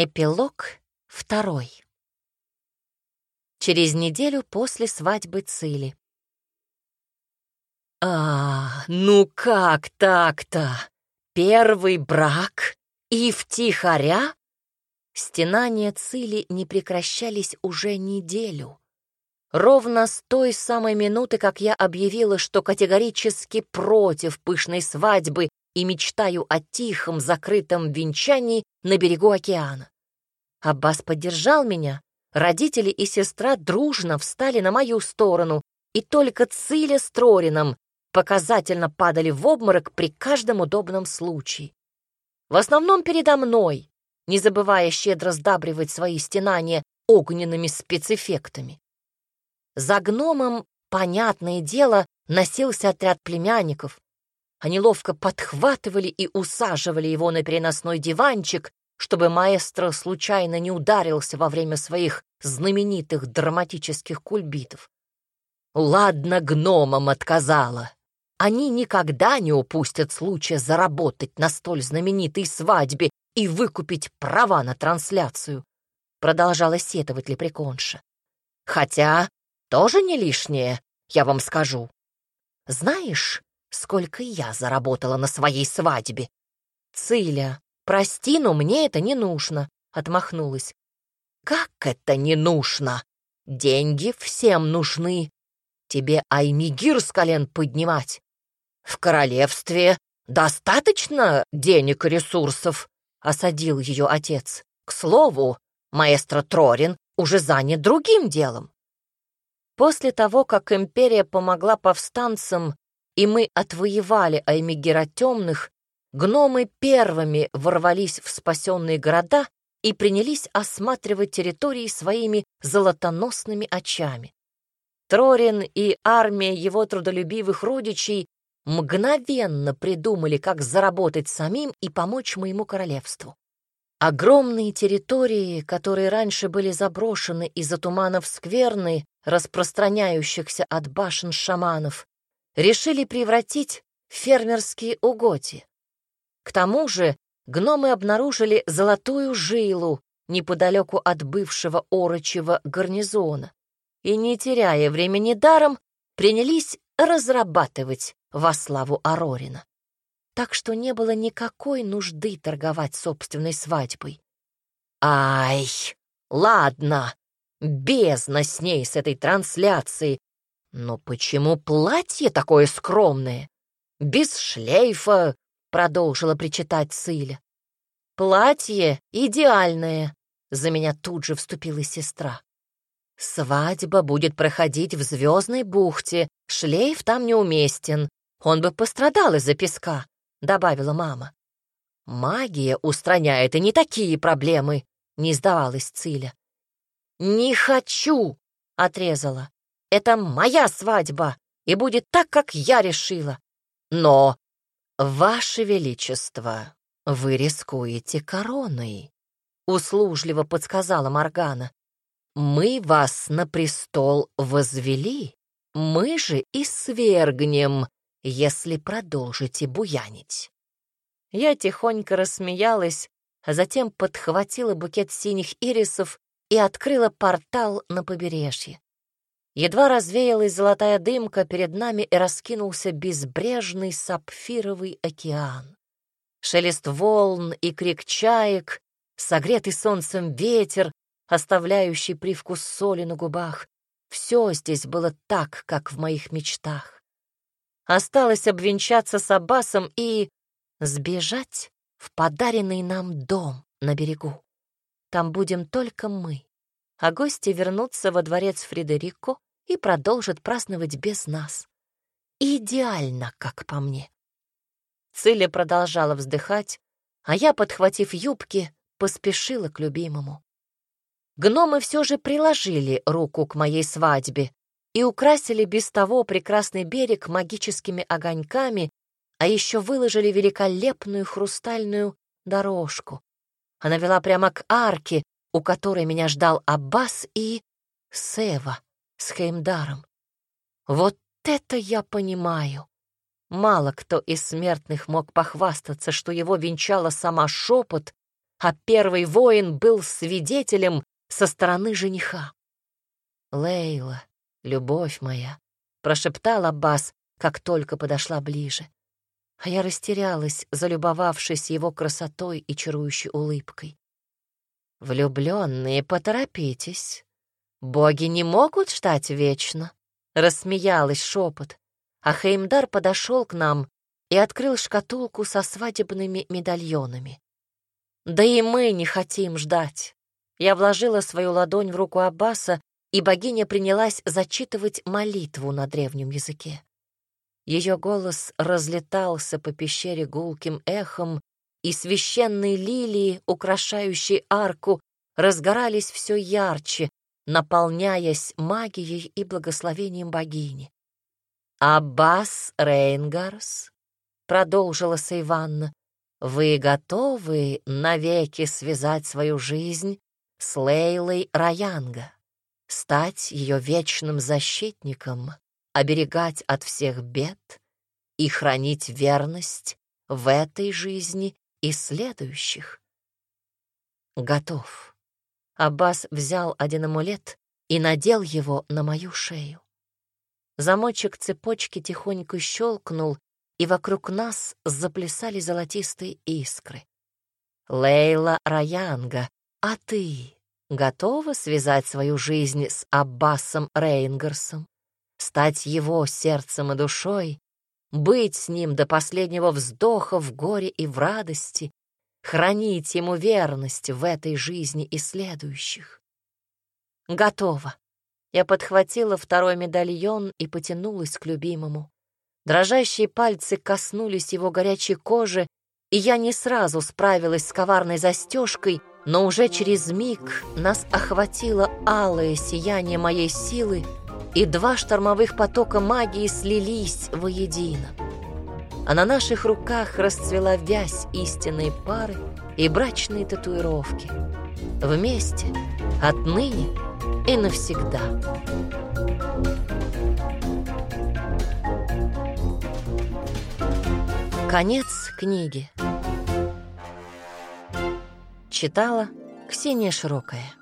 Эпилог второй. Через неделю после свадьбы Цили. «А, ну как так-то? Первый брак и втихаря?» Стенания Цили не прекращались уже неделю. Ровно с той самой минуты, как я объявила, что категорически против пышной свадьбы и мечтаю о тихом закрытом венчании на берегу океана. Аббас поддержал меня, родители и сестра дружно встали на мою сторону, и только Циля с Трорином показательно падали в обморок при каждом удобном случае. В основном передо мной, не забывая щедро сдабривать свои стенания огненными спецэффектами. За гномом, понятное дело, носился отряд племянников, они ловко подхватывали и усаживали его на переносной диванчик, чтобы маэстро случайно не ударился во время своих знаменитых драматических кульбитов. Ладно, гномам отказала. Они никогда не упустят случая заработать на столь знаменитой свадьбе и выкупить права на трансляцию, продолжала сетовать лепреконша. Хотя тоже не лишнее, я вам скажу. Знаешь, сколько я заработала на своей свадьбе. Циля, прости, но мне это не нужно, отмахнулась. Как это не нужно? Деньги всем нужны. Тебе Аймигир с колен поднимать. В королевстве достаточно денег и ресурсов, осадил ее отец. К слову, маэстро Трорин уже занят другим делом. После того, как империя помогла повстанцам и мы отвоевали Аймигера темных, гномы первыми ворвались в спасенные города и принялись осматривать территории своими золотоносными очами. Трорин и армия его трудолюбивых родичей мгновенно придумали, как заработать самим и помочь моему королевству. Огромные территории, которые раньше были заброшены из-за туманов скверны, распространяющихся от башен шаманов, решили превратить в фермерские угодья. К тому же гномы обнаружили золотую жилу неподалеку от бывшего орочего гарнизона и, не теряя времени даром, принялись разрабатывать во славу Арорина. Так что не было никакой нужды торговать собственной свадьбой. Ай, ладно, бездна с ней, с этой трансляцией, но почему платье такое скромное? Без шлейфа, продолжила причитать Сыля. Платье идеальное, за меня тут же вступила сестра. Свадьба будет проходить в Звездной бухте, шлейф там неуместен, он бы пострадал из-за песка, добавила мама. Магия устраняет и не такие проблемы, не сдавалась Циля. Не хочу, отрезала. Это моя свадьба, и будет так, как я решила. Но, Ваше Величество, вы рискуете короной, услужливо подсказала Моргана. Мы вас на престол возвели, мы же и свергнем, если продолжите буянить. Я тихонько рассмеялась, а затем подхватила букет синих ирисов и открыла портал на побережье. Едва развеялась золотая дымка, перед нами и раскинулся безбрежный сапфировый океан. Шелест волн и крик чаек, согретый солнцем ветер, оставляющий привкус соли на губах. Все здесь было так, как в моих мечтах. Осталось обвенчаться с Аббасом и сбежать в подаренный нам дом на берегу. Там будем только мы, а гости вернутся во дворец Фредерико и продолжит праздновать без нас. Идеально, как по мне. Циля продолжала вздыхать, а я, подхватив юбки, поспешила к любимому. Гномы все же приложили руку к моей свадьбе и украсили без того прекрасный берег магическими огоньками, а еще выложили великолепную хрустальную дорожку. Она вела прямо к арке, у которой меня ждал Аббас и Сева с Хеймдаром. Вот это я понимаю. Мало кто из смертных мог похвастаться, что его венчала сама шепот, а первый воин был свидетелем со стороны жениха. «Лейла, любовь моя», — прошептал Аббас, как только подошла ближе. А я растерялась, залюбовавшись его красотой и чарующей улыбкой. «Влюбленные, поторопитесь. Боги не могут ждать вечно», — рассмеялась шепот. А Хеймдар подошел к нам и открыл шкатулку со свадебными медальонами. Да и мы не хотим ждать. Я вложила свою ладонь в руку Аббаса, и богиня принялась зачитывать молитву на древнем языке. Ее голос разлетался по пещере гулким эхом, и священные лилии, украшающие арку, разгорались все ярче, наполняясь магией и благословением богини. «Аббас Рейнгарс», — продолжила Сейванна, — «вы готовы навеки связать свою жизнь с Лейлой Раянга, стать ее вечным защитником, оберегать от всех бед и хранить верность в этой жизни и следующих?» «Готов». Аббас взял один амулет и надел его на мою шею. Замочек цепочки тихонько щелкнул, и вокруг нас заплясали золотистые искры. «Лейла Раянга, а ты готова связать свою жизнь с Аббасом Рейнгарсом, стать его сердцем и душой, быть с ним до последнего вздоха в горе и в радости, хранить ему верность в этой жизни и следующих?» «Готова», я подхватила второй медальон и потянулась к любимому. Дрожащие пальцы коснулись его горячей кожи, и я не сразу справилась с коварной застежкой, но уже через миг нас охватило алое сияние моей силы, и два штормовых потока магии слились воедино. А на наших руках расцвела вязь истинной пары и брачные татуировки. Вместе, отныне — и навсегда. Конец книги. Читала Ксения Широкая.